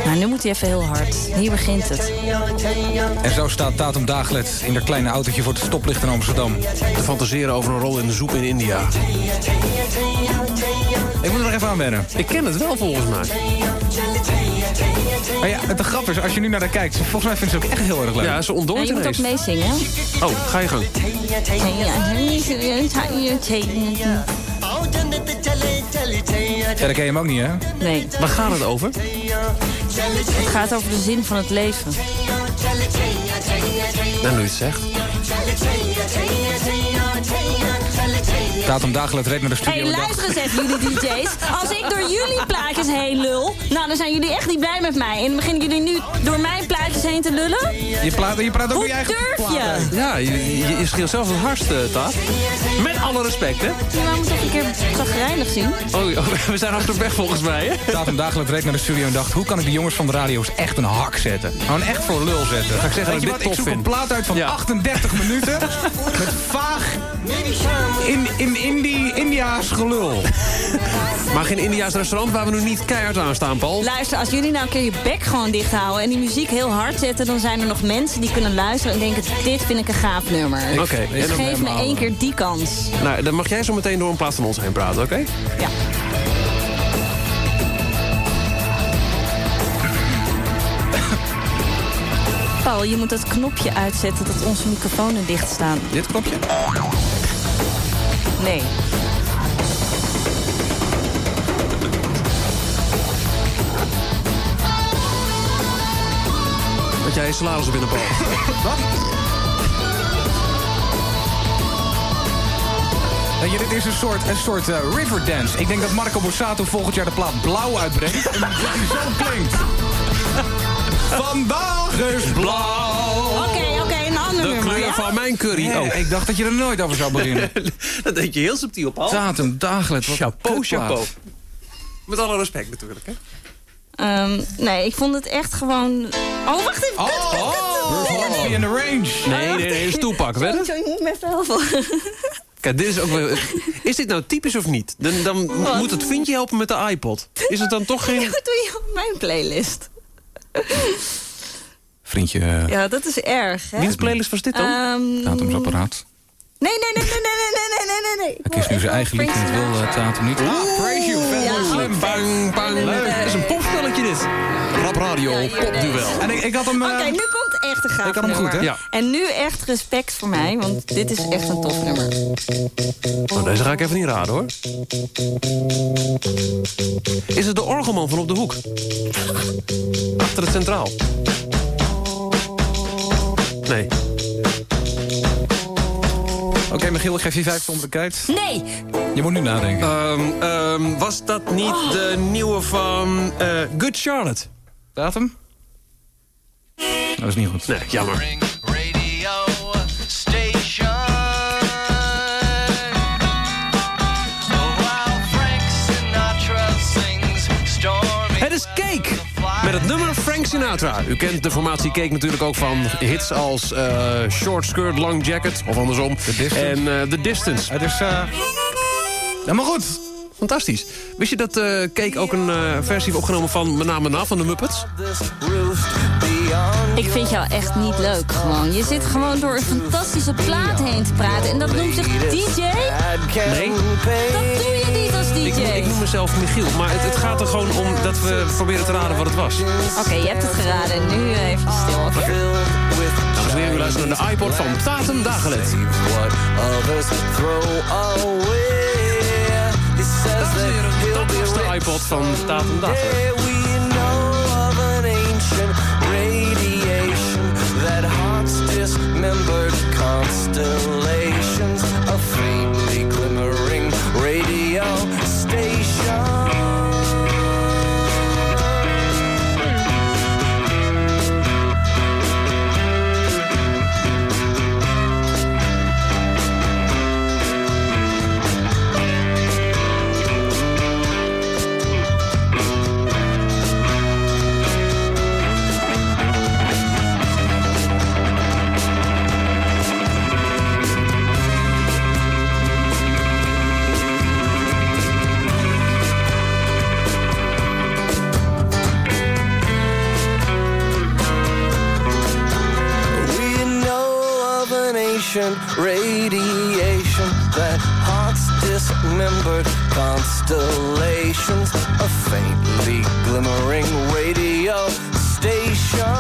Nou, nu moet hij even heel hard. Hier begint het. En zo staat Tatum Dagelet in dat kleine autootje voor het stoplicht in Amsterdam. Te fantaseren over een rol in de soep in India. Ik moet er nog even aan wennen. Ik ken het wel volgens mij. Maar ja, het de grap is, als je nu naar haar kijkt... volgens mij vindt ze het ook echt heel erg leuk. Ja, ze Ja, ontdooit je moet ook meezingen. Oh, ga je gang. Ja, dat ken je hem ook niet, hè? Nee, Waar gaat het over? Het gaat over de zin van het leven. Nou, nu het zegt. Tatum Dagelet reed naar de Hé, studio hey, en dacht... luister eens even, jullie DJ's. Als ik door jullie plaatjes heen lul, nou, dan zijn jullie echt niet blij met mij. En dan beginnen jullie nu door mijn plaatjes heen te lullen? Je praat, je praat ook Hoe je eigen durf plaat je? Ja, je, je, je scheelt zelfs het hardst, eh, Taat. Met alle respect, hè? Ja, maar moet toch een keer zagrijnig zien? Oh, oh, (laughs) we zijn op weg volgens mij, hè? Tatum Dagelet reed naar de studio en dacht... hoe kan ik de jongens van de radio's echt een hak zetten? Gewoon echt voor lul zetten. Ga ik zeggen dat ik wat, dit ik tof zoek een vind. plaat uit van Ja. 38 minuten... met vaag in, in Indi, India's gelul. (laughs) Maar geen Indiaas restaurant waar we nu niet keihard aan staan, Paul. Luister, als jullie nou een keer je bek gewoon dicht houden... en die muziek heel hard zetten... dan zijn er nog mensen die kunnen luisteren en denken... dit vind ik een gaaf nummer. Oké, Dus geef me één keer die kans. Nou, dan mag jij zo meteen door een plaats van ons heen praten, oké? Ja. Paul, je moet dat knopje uitzetten dat onze microfoons dicht staan. Dit knopje? Nee. Dat jij je salaris binnen, Paul. (laughs) Wat? Je, dit is een soort, een soort eh, Riverdance. Ik denk dat Marco Borsato volgend jaar de plaat Blauw uitbrengt. en dat die zo klinkt. Vandaag is blauw. Oké, oké, een ander De nummer, kleur ja? van mijn curry. Nee, Oh, ik dacht dat je er nooit over zou beginnen. (laughs) dat deed je heel subtiel, Paul. Tatum, Dagelet, wat Chapeau, chapeau. Met alle respect natuurlijk, hè? Ehm, nee, ik vond het echt gewoon... Oh, wacht even. Oh, kut, kut, kut. oh, in the range. Nee, nee, nee, stoelpak, weet je? Ik moet. (laughs) Kijk, dit is ook wel... Is dit nou typisch of niet? Dan, dan Wat? moet het vriendje helpen met de iPod. Is het dan toch geen... Wat doe je op mijn playlist? Vriendje, uh, Ja, dat is erg, hè? Wiens playlist was dit dan? Ehm, Tatumsapparaat. Nee, nee, nee, nee, nee, nee, nee, nee, nee, nee. Hij kiest nu zijn eigen liedje en het wil uh, Tatum niet. Ah, praise you, Fatboy Ja. Slim. Bang, bang. Leuk. Het is een popspelletje dit. Rap radio, popduel. En ik, ik had hem... eh, Oké, nu komt echt een gaaf Ik had hem goed, hè? Ja. En nu echt respect voor mij, want dit is echt een tof nummer. Nou, deze ga ik even niet raden, hoor. Is het de orgelman van op de hoek? Achter het centraal. Nee. Oké, Michiel, ik geef je vijf kijk. Nee! Je moet nu nadenken. Ehm, ehm, was dat niet de nieuwe van eh, Good Charlotte? Datum? Dat is niet goed. Nee, jammer. Het is Cake met het nummer Frank Sinatra. U kent de formatie Cake natuurlijk ook van hits als eh, Short Skirt, Long Jacket, of andersom. Distance. En eh, The Distance. Het is... eh Helemaal goed. Fantastisch. Wist je dat eh Cake ook een eh, versie heeft opgenomen van met name na van de Muppets? Ik vind jou echt niet leuk gewoon. Je zit gewoon door een fantastische plaat heen te praten. En dat noemt zich DJ? Nee. Dat doe je niet als DJ. Ik, ik noem mezelf Michiel, maar het, het gaat er gewoon om dat we proberen te raden wat het was. Oké, je hebt het geraden. En nu even stil. oké? Dames en heren, u luistert naar de iPod van Tatum Dagelet. Dames en heren, dat was de iPod van Tatum Datter. numbered constellation. Of radiation that haunts dismembered constellations, a faintly glimmering radio station.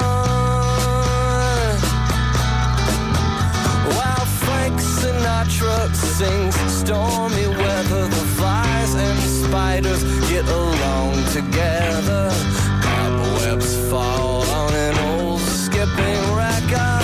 While Frank Sinatra sings stormy weather, the flies and spiders get along together. Cobwebs fall on an old skipping record.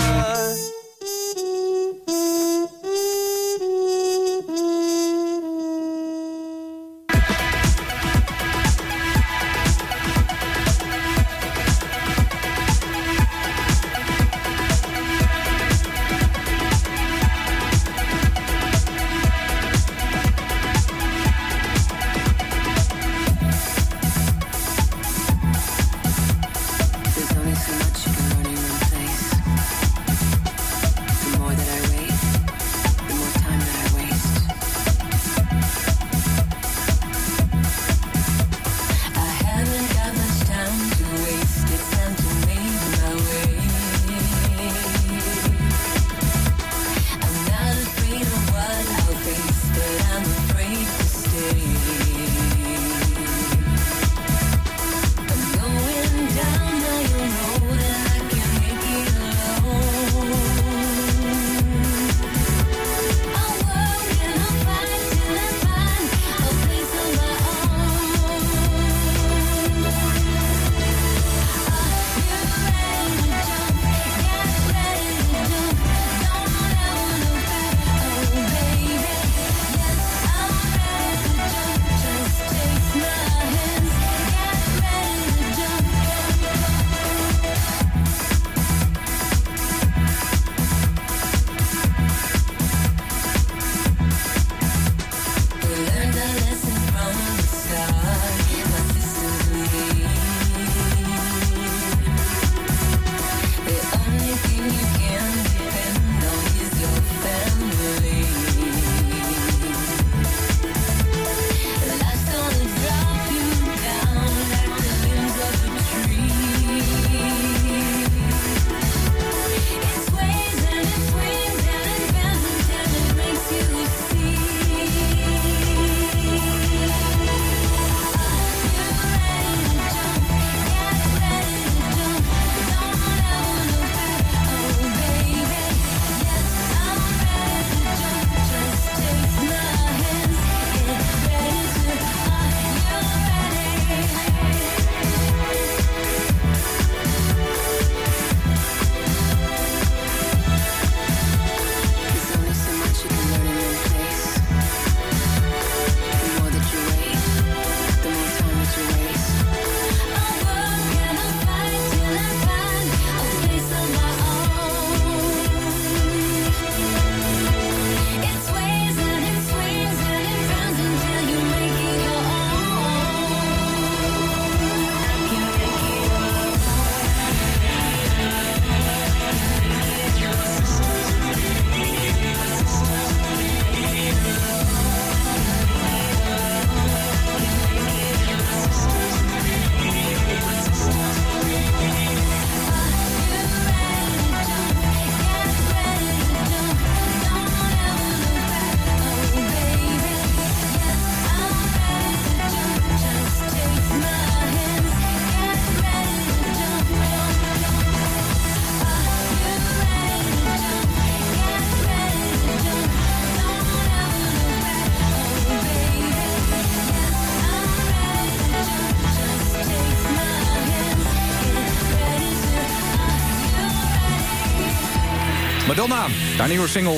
Madonna, haar nieuwe single.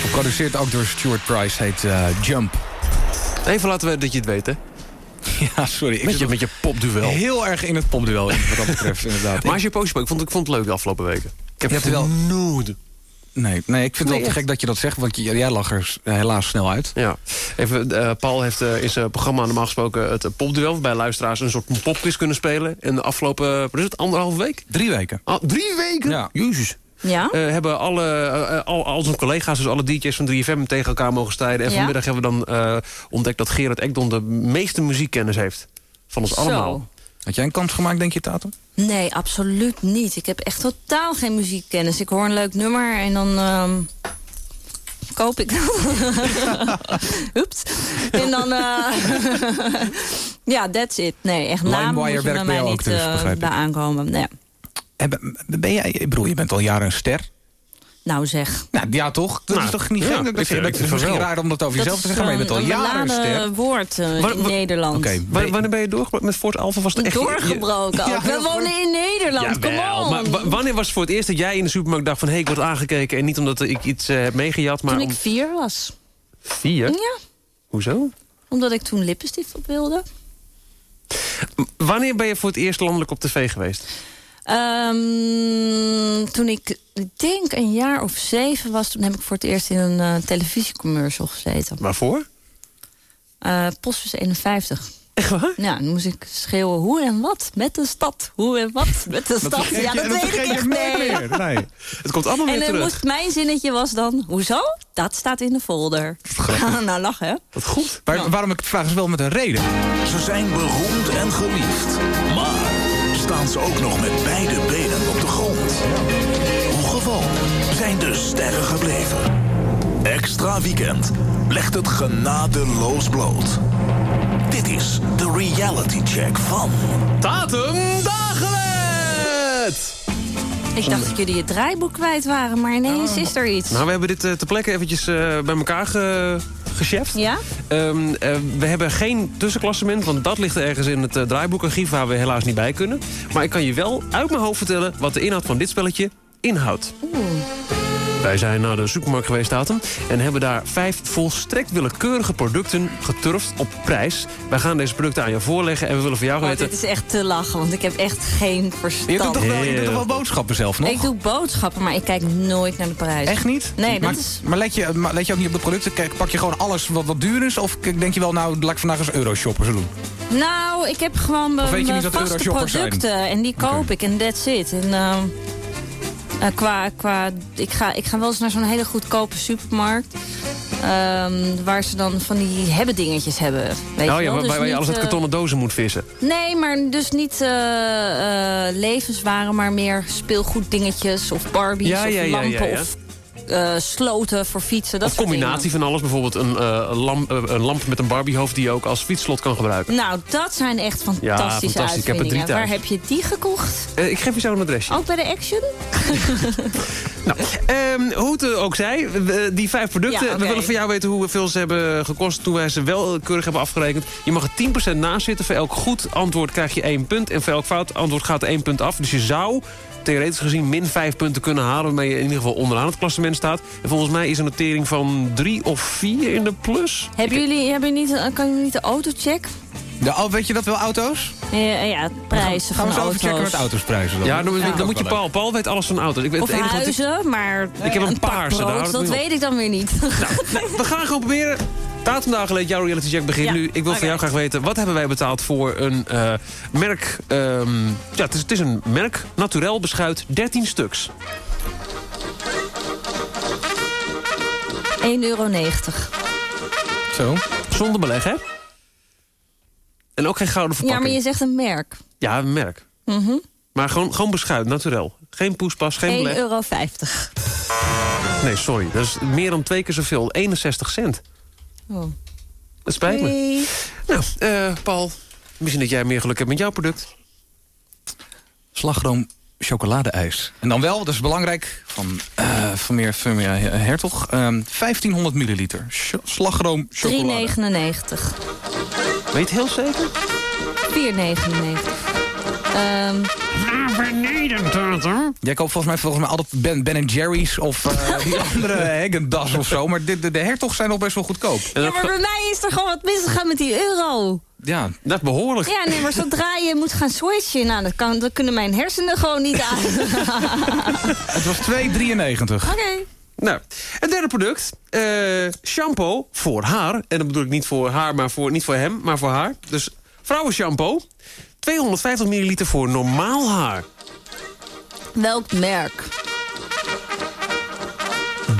Geproduceerd ook door Stuart Price, heet eh, Jump. Even laten we dat je het weet, hè? (laughs) Ja, sorry. Ik Met je, met je popduel. Heel erg in het popduel, in, wat dat betreft, (laughs) inderdaad. Maar als je poosje ik vond, ik vond het leuk de afgelopen weken. Ik heb Je hebt er wel-. Nee, nee, ik vind het Nee, wel te echt. gek dat je dat zegt, want jij lag er helaas snel uit. Ja, even, eh, Paul heeft eh, in zijn programma normaal gesproken het popduel... bij luisteraars een soort popquiz kunnen spelen. En de afgelopen, wat is het, anderhalve week? Drie weken. Ah, drie weken? Ja. Jezus. Ja? Eh, hebben alle, eh, eh, al, al onze collega's, dus alle DJ's van 3FM tegen elkaar mogen strijden. En Ja. vanmiddag hebben we dan eh, ontdekt dat Gerard Ekdom de meeste muziekkennis heeft. Van ons Zo. allemaal. Had jij een kans gemaakt, denk je, Tatum? Nee, absoluut niet. Ik heb echt totaal geen muziekkennis. Ik hoor een leuk nummer en dan ehm, koop ik. (laughs) Oeps. En dan... eh, (laughs) ja, that's it. Nee, echt naam moet je bij werkt bij mij jou niet ook dus, begrijp ik. bij aankomen. Nee. En ben- Ben jij, ik bedoel, je bent al jaren een ster. Nou zeg. Nou, ja, toch? Dat Nou, is toch niet ja, gek? Dat dat vind is van misschien wel. raar om dat over jezelf te zeggen, maar je bent al een jaren een ster. beladen woord eh, in Nederland. Wanneer ben je doorgebroken met Fort Alpha? Was het echt Doorgebroken ook. We wonen in Nederland, kom on. maar wa- wanneer was het voor het eerst dat jij in de supermarkt dacht van... hé, ik word aangekeken en niet omdat ik iets eh, heb meegejat, maar Toen om ik vier was. vier? Ja, Hoezo? omdat ik toen lippenstift op wilde. Wanneer ben je voor het eerst landelijk op tv geweest? Ehm, toen ik, ik denk een jaar of zeven was... toen heb ik voor het eerst in een eh, televisiecommercial gezeten. Waarvoor? Eh Postbus 51. Echt waar? Ja, dan moest ik schreeuwen hoe en wat met de stad. Hoe en wat met de (laughs) stad. Ja, dat dat weet ik echt nee. meer. (laughs) Nee. Het komt allemaal weer En dan terug. moest mijn zinnetje was dan... Hoezo? Dat staat in de folder. nou, lachen, hè? Wat goed. Waarom ik het vraag is wel met een reden. Ze zijn beroemd en geliefd. Maar staan ze ook nog met beide benen op de grond? Hoe gewoon zijn de sterren gebleven? Extra Weekend legt het genadeloos bloot. Dit is de reality check van... Tatum Dagelet! Ik dacht dat jullie het draaiboek kwijt waren, maar ineens is er iets. Nou, we hebben dit eh, ter plekke eventjes eh, bij elkaar ge gecheft. Ja? Ehm, eh, we hebben geen tussenklassement, want dat ligt ergens in het eh, draaiboekarchief... waar we helaas niet bij kunnen. Maar ik kan je wel uit mijn hoofd vertellen wat de inhoud van dit spelletje inhoudt. Wij zijn naar de supermarkt geweest, Tatum, en hebben daar vijf volstrekt willekeurige producten geturfd op prijs. Wij gaan deze producten aan je voorleggen en we willen voor jou Oh, weten... dit is echt te lachen, want ik heb echt geen verstand. Je doet, toch wel, je doet toch Heel wel boodschappen zelf nog? Ik doe boodschappen, maar ik kijk nooit naar de prijs. Echt niet? Nee, maar, dat is... maar, let je, maar let je ook niet op de producten? Kijk, pak je gewoon alles wat, wat duur is? Of denk je wel, nou, laat ik vandaag eens euroshoppers doen? Nou, ik heb gewoon mijn vaste zijn? producten en die koop ik en that's it. En, ehm, eh, qua, qua, ik, ga, ik ga wel eens naar zo'n hele goedkope supermarkt. ehm, waar ze dan van die hebben dingetjes hebben. Weet oh je ja, waar, Dus waar je alles uit eh, kartonnen dozen moet vissen. Nee, maar dus niet eh, levenswaren, maar meer speelgoeddingetjes of Barbies Ja, of ja, lampen ja. of eh, sloten voor fietsen. Dat of soort combinatie van alles. Bijvoorbeeld een, eh, lamp, eh, een lamp met een Barbiehoofd die je ook als fietsslot kan gebruiken. Nou, dat zijn echt fantastische fantastisch. Ik heb er drie uitvindingen. thuis. Waar heb je die gekocht? Ik geef je zo een adresje. Ook bij de Action? (laughs) Nou, ehm, hoe het ook zij, die vijf producten. Ja. We willen van jou weten hoeveel ze hebben gekost toen wij ze wel keurig hebben afgerekend. Je mag er 10% naast zitten. Voor elk goed antwoord krijg je één punt. En voor elk fout antwoord gaat er één punt af. Dus je zou theoretisch gezien min vijf punten kunnen halen... waarmee je in ieder geval onderaan het klassement staat. En volgens mij is een notering van drie of vier in de plus. Hebben jullie, hebben jullie niet, eh, kan jullie niet de autocheck? De, oh, weet je dat wel, auto's? Ja, ja prijzen Gaan we van zo even checken auto's. met autosprijzen dan? Ja, dan, moet je Paul. Paul weet alles van auto's. Ik weet Of het enige wat ik- huizen, maar Ik heb een een pak paarse, brood, nou, dat weet ik dan weer niet. We gaan gewoon proberen. Datum geleden, jouw reality check begint Ja, nu. Ik wil van jou graag weten, wat hebben wij betaald voor een eh, merk... ehm, ja, het is, het is een merk, naturel beschuit, 13 stuks. 1,90 euro. Zo. Zonder beleg, hè? En ook geen gouden Ja, verpakking. maar je zegt een merk. Ja, een merk. Mhm. Maar gewoon, gewoon beschuit, naturel. Geen poespas, geen 1,50 beleg. euro. Nee, sorry. Dat is meer dan twee keer zoveel. 61 cent. Oh. Dat spijt me. Nou, eh, Paul, misschien dat jij meer geluk hebt met jouw product. Slagroom chocoladeijs. En dan wel, dat is belangrijk, van, eh van meer, van meer Hertog. ehm, 1500 milliliter. Ch- slagroom chocolade. 3,99. Weet je het heel zeker? 4,99. Ehm, Naar beneden, Tatum. Jij koopt volgens mij, volgens mij altijd Ben, ben Jerry's of eh, (laughs) die andere Haagen-Dazs of zo. Maar de, de, de hertogs zijn nog best wel goedkoop. ja, maar bij mij is er gewoon wat misgegaan met die euro. Ja, dat behoorlijk. Ja, nee, maar zodra je moet gaan switchen... Nou, dat, kan, dat kunnen mijn hersenen gewoon niet aan. (laughs) Het was 2,93. Oké. Nou, het derde product. eh, shampoo voor haar. En dat bedoel ik niet voor haar, maar voor, niet voor hem, maar voor haar. Dus vrouwenshampoo. 250 milliliter voor normaal haar. Welk merk?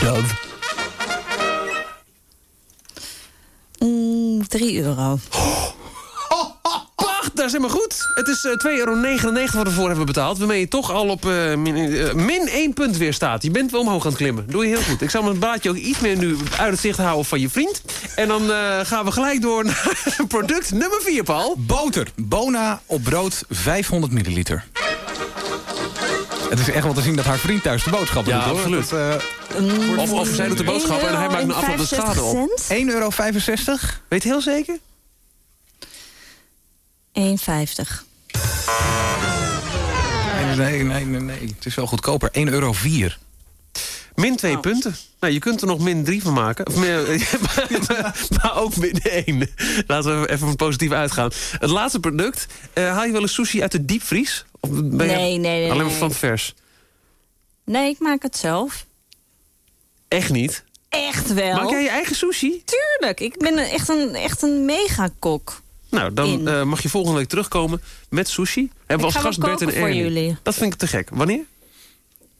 Dove. Mm, 3 euro. Wacht, dat is helemaal goed. Het is eh, 2,99 euro wat we voor hebben betaald. Waarmee je toch al op eh, min, eh, min 1 punt weer staat. Je bent wel omhoog aan het klimmen. Doe je heel goed. Ik zal mijn baadje ook iets meer nu uit het zicht houden van je vriend. En dan eh, gaan we gelijk door naar (laughs) product nummer 4, Paul. Boter. Bona op brood 500 milliliter. Het is echt wel te zien dat haar vriend thuis de boodschappen Ja, doet. hoor. absoluut. Dat, eh, Of, of zij doet de boodschappen en hij maakt een afloop de schade op. 1,65 euro. Weet je heel zeker? 1,50. Nee, nee, nee, nee. Het is wel goedkoper. 1,04 euro. Min 2 punten. Nou, je kunt er nog min 3 van maken. Of meer, (laughs) (laughs) maar, maar ook min 1. Laten we even van positief uitgaan. Het laatste product. eh, haal je wel eens sushi uit de diepvries? Of ben je Nee, nee, nee, Alleen maar van het vers? Nee, ik maak het zelf. Echt niet? Echt wel. Maak jij je eigen sushi? Tuurlijk. Ik ben een- echt een, echt een megakok. Nou, dan eh, mag je volgende week terugkomen met sushi. Hebben we Ik als ga gast Bert en Ernie. jullie. Dat vind ik te gek. Wanneer?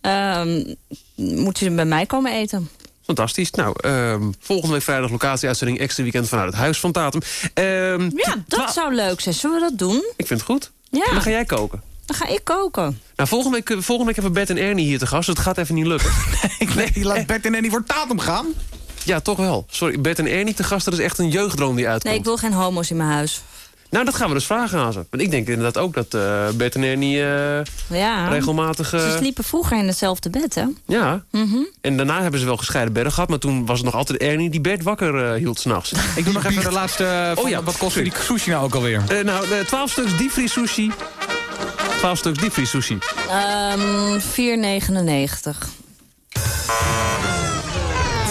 Ehm, moet je bij mij komen eten? Fantastisch. Nou, ehm, volgende week vrijdag locatieuitzending extra weekend vanuit het Huis van Tatum. Ehm, Ja, dat zou leuk zijn. Zullen we dat doen? Ik vind het goed. Ja. En dan ga jij koken. Dan ga ik koken. Nou, volgende week, volgende week hebben we Bert en Ernie hier te gast. Dus het gaat even niet lukken. (laughs) Nee, laat Bert en Ernie voor Tatum gaan. Ja, toch wel. Sorry, Bert en Ernie te gast, dat is echt een jeugddroom die uitkomt. Nee, ik wil geen homo's in mijn huis. Nou, dat gaan we dus vragen aan ze. Want ik denk inderdaad ook dat eh Bert en Ernie eh, Ja. regelmatig... eh, Ze sliepen vroeger in hetzelfde bed, hè? ja. Mhm. En daarna hebben ze wel gescheiden bedden gehad... maar toen was het nog altijd Ernie die Bert wakker hield s'nachts. Ik doe nog (laughs) even de laatste... Van, Oh ja, wat kost die sushi nou ook alweer? Eh, nou, eh, 12 stuks diepvries sushi. 12 stuks diepvries sushi. Ehm 4,99.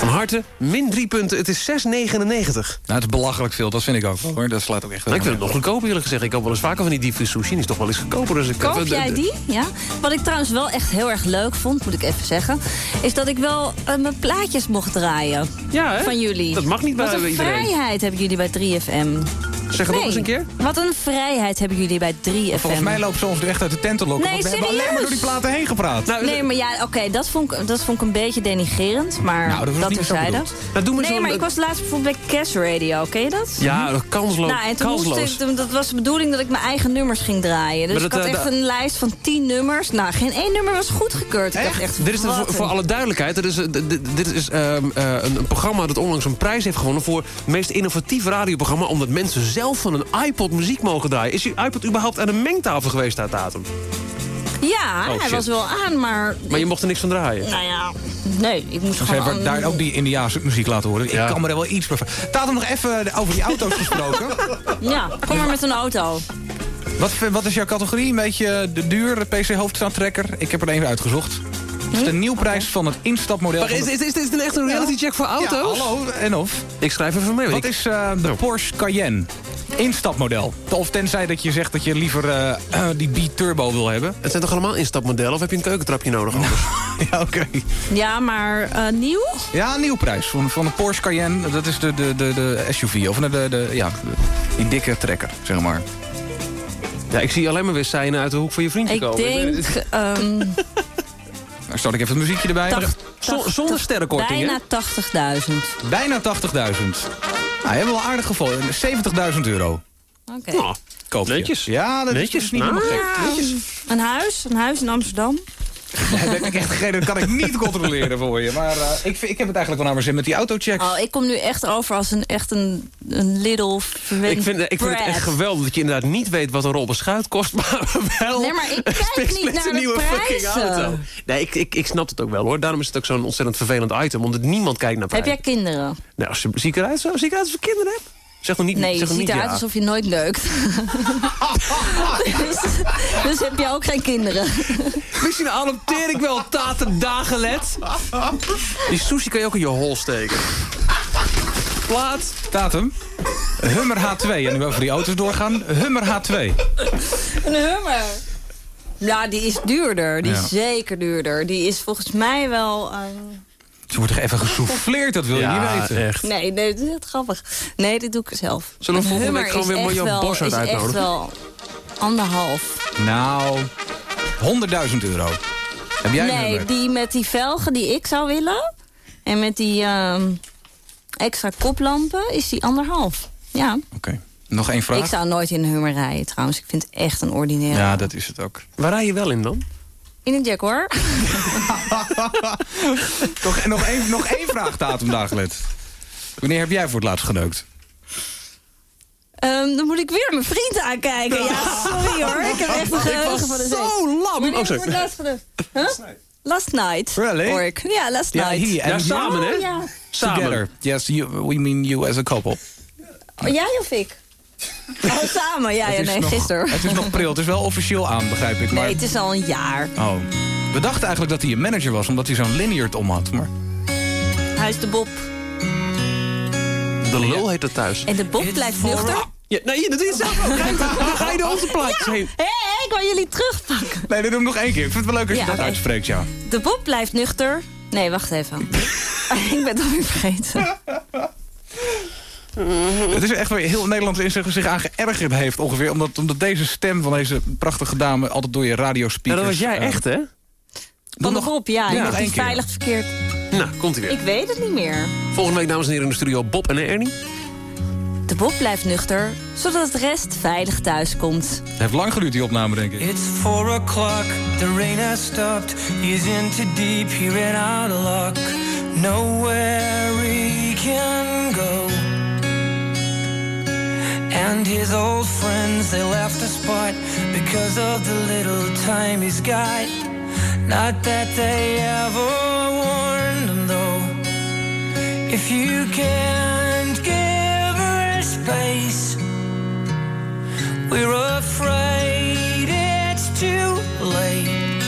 Van harte, min 3 punten. Het is 6,99. Nou, het is belachelijk veel. Dat vind ik ook wel, hoor. Dat slaat ook echt Nou, ik vind het nog goedkoper eerlijk gezegd. Ik heb wel eens vaker van die diepvries sushi. Die is toch wel eens goedkoper. Dus ik, Koop eh, jij d- die? Ja. Wat ik trouwens wel echt heel erg leuk vond, moet ik even zeggen... is dat ik wel eh, mijn plaatjes mocht draaien. Ja, hè? Van jullie. Dat mag niet bij Wat een iedereen. vrijheid hebben jullie bij 3FM. Zeg het nog eens een keer. Wat een vrijheid hebben jullie bij 3FM. Volgens mij loopt ze ons echt uit de tent te lokken. Nee, want we hebben alleen maar door die platen heen gepraat. Nou, Nee, maar ja, oké, dat, vond ik, dat vond ik een beetje denigrerend. Maar Nou, dat dat terzijde. bedoeld. Nou, doe maar Nee, maar ik was laatst bijvoorbeeld bij Cash Radio, ken je dat? Ja, dat kansloos. Nou, en toen moest kansloos. ik, toen- dat was de bedoeling dat ik mijn eigen nummers ging draaien. Dus ik dat, had eh, echt een lijst van tien nummers. Nou, geen één nummer was goedgekeurd. Ik dacht echt, Dit is voor, voor alle duidelijkheid. Dit is, eh, dit, is ehm, eh, een, een programma dat onlangs een prijs heeft gewonnen... voor het meest innovatieve radioprogramma... omdat mensen zelf van een iPod muziek mogen draaien. Is je iPod überhaupt aan een mengtafel geweest uit datum? Ja, Oh, hij was wel aan, maar... Maar je mocht er niks van draaien. Nou ja, nee, ik moest Ze gewoon... hebben daar ook die Indiaanse muziek laten horen. Ja. Ik kan me er wel iets bij... Tatum nog even over die auto's (laughs) gesproken. Ja, kom maar met een auto. Wat, wat is jouw categorie? Een beetje de duur, de PC hoofdstaattrekker. Ik heb er even uitgezocht. Het is de nieuwprijs van het instapmodel. Maar is, is, is dit een echt een reality check voor auto's? Ja, hallo, en of? Ik schrijf even mee. Wat ik- is eh, de Porsche Cayenne? Instapmodel. Of tenzij dat je zegt dat je liever eh, eh, die B-turbo wil hebben. Het zijn toch allemaal instapmodellen? Of heb je een keukentrapje nodig anders? (laughs) Ja, oké. Ja, maar eh, nieuw? Ja, een nieuwprijs van, van de Porsche Cayenne. Dat is de, de, de, de SUV. Of de, de, de- ja, die dikke trekker, zeg maar. Ja, ik zie alleen maar weer seinen uit de hoek van je vriendje Ik komen. denk... (laughs) ehm Daar start ik even het muziekje erbij. tacht- Zon- tacht- zonder sterrenkorting? Bijna 80.000. Bijna 80.000. Nou, hebt wel aardig gevonden. 70.000 euro. Oké. Nou, Koop je. Netjes. Ja, dat Netjes. is niet Nou. helemaal gek. Ja, een huis, een huis in Amsterdam. Dat heb ik echt geen, dat kan ik niet controleren voor je. Maar eh, ik, ik heb het eigenlijk wel naar mijn zin met die autochecks. Oh, ik kom nu echt over als een, echt een, een little verwend Ik vind, ik vind het echt geweldig dat je inderdaad niet weet wat een rol beschuit kost, (laughs) maar wel Nee, maar ik (laughs) kijk niet naar de nieuwe fucking prijzen. auto. Nee, ik, ik, ik snap het ook wel hoor. Daarom is het ook zo'n ontzettend vervelend item, omdat niemand kijkt naar Heb prijzen. jij kinderen? Nou, zie zie ik eruit zo? Zie ik eruit als ik kinderen heb? Zeg nog niet, Nee, je zeg nog ziet niet eruit ja. alsof je nooit neukt. (laughs) dus, dus heb je ook geen kinderen. Misschien adopteer ik wel Taten Dagelet. Die sushi kan je ook in je hol steken. Plaat. Datum. Hummer H2. En nu over die auto's doorgaan. Hummer H2. Een hummer. Ja, die is duurder. Die Ja. is zeker duurder. Die is volgens mij wel... ehm, Ze wordt toch even gesouffleerd, dat wil je niet weten. echt. Nee, nee, dat is het grappig. Nee, dit doe ik zelf. Zullen we Een volgende week gewoon weer Marjan Bossert is echt uitnodigen? wel anderhalf. Nou, 100.000 euro. Heb jij nee, die met die velgen die ik zou willen... en met die ehm, extra koplampen is die anderhalf. Ja. Oké. Nog één vraag? Ik zou nooit in een hummer rijden trouwens. Ik vind het echt een ordinaire. Ja, dat is het ook. Waar rij je wel in dan? In een Jaguar. Nog, nog, één, nog één vraag, Datum Dagelet. Wanneer heb jij voor het laatst geneukt? Ehm, dan moet ik weer mijn vriend aankijken. Ja, sorry hoor. Ik heb echt een Ik geheugen was van de zo zee. lam. Wanneer Oh, sorry. heb ik voor het laatst? Huh? Last night. Really? Hoor ik. Ja, last Ja, night. he Ja, and samen hè? Oh, ja. Samen. Together. Yes, you, we mean you as a couple. Oh, jij of ik? (laughs) Oh, samen. Ja, ja is nee, nog- gisteren. Het is nog pril. Het is wel officieel aan, begrijp ik. Maar, Nee, het is al een jaar. oh. We dachten eigenlijk dat hij een manager was, omdat hij zo'n lineard om had. Maar Hij is de Bob. De lul heet dat thuis. En de Bob blijft nuchter. Ja, nee, dat doe je zelf ook. Ga je- Dan ga je de onze plaatjes heen. Hé, hé, ik wil jullie terugpakken. nee, dat doen we nog één keer. Ik vind het wel leuk als je Ja, dat uitspreekt, ja. De Bob blijft nuchter. Nee, wacht even. (laughs) (laughs) ik ben het alweer vergeten. Het is echt waar heel Nederland in zich, zich aan geërgerd heeft ongeveer. Omdat, omdat deze stem van deze prachtige dame altijd door je Ja, radiospeakers... dat was jij eh, echt, hè? Van de nog- Bob, ja. Ja, keer. veilig verkeerd. Nou, komt hij Ik weer. weet het niet meer. Volgende week, dames en heren, in de studio Bob en Ernie. De Bob blijft nuchter, zodat de rest veilig thuis komt. Het heeft lang geduurd, die opname, denk ik. It's four o'clock, the rain has stopped. He's in too deep, he ran out of luck. Nowhere he can go. And his old friends, they left the spot because of the little time he's got. Not that they ever warned him though. If you can't give her space, we're afraid it's too late.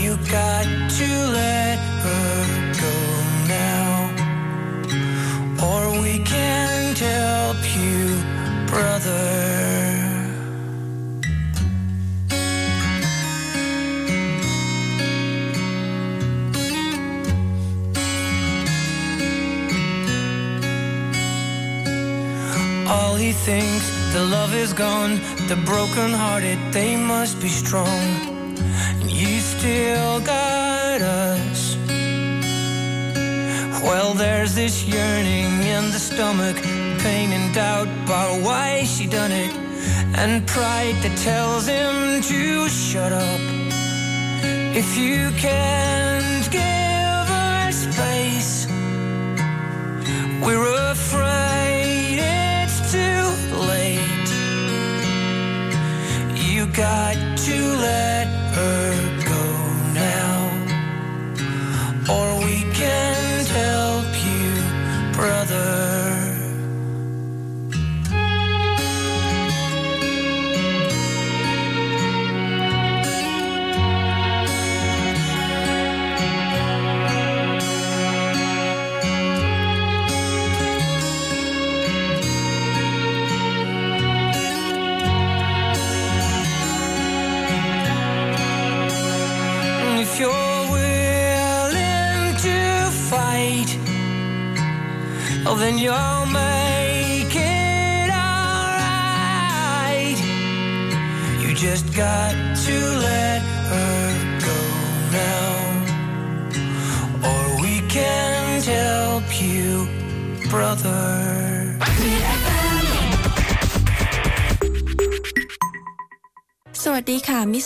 You got to let we can't help you, brother. All he thinks, the love is gone. The broken hearted, they must be strong. And you still got us. Well, there's this yearning in the stomach, pain and doubt about why she done it, and pride that tells him to shut up. If you can't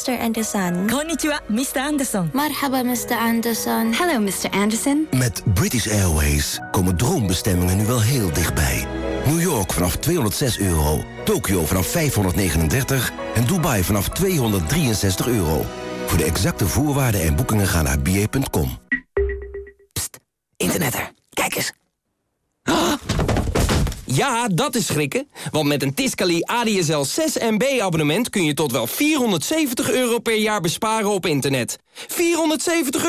Mr. Anderson. Konnichiwa, Mr. Anderson. Marhaba, Mr. Anderson. Hello, Mr. Anderson. Met British Airways komen droombestemmingen nu wel heel dichtbij. New York vanaf 206 euro, Tokio vanaf 539 en Dubai vanaf 263 euro. Voor de exacte voorwaarden en boekingen ga naar ba.com. Dat is schrikken. Want met een Tiscali ADSL 6 MB abonnement kun je tot wel 470 euro per jaar besparen op internet. 470 euro!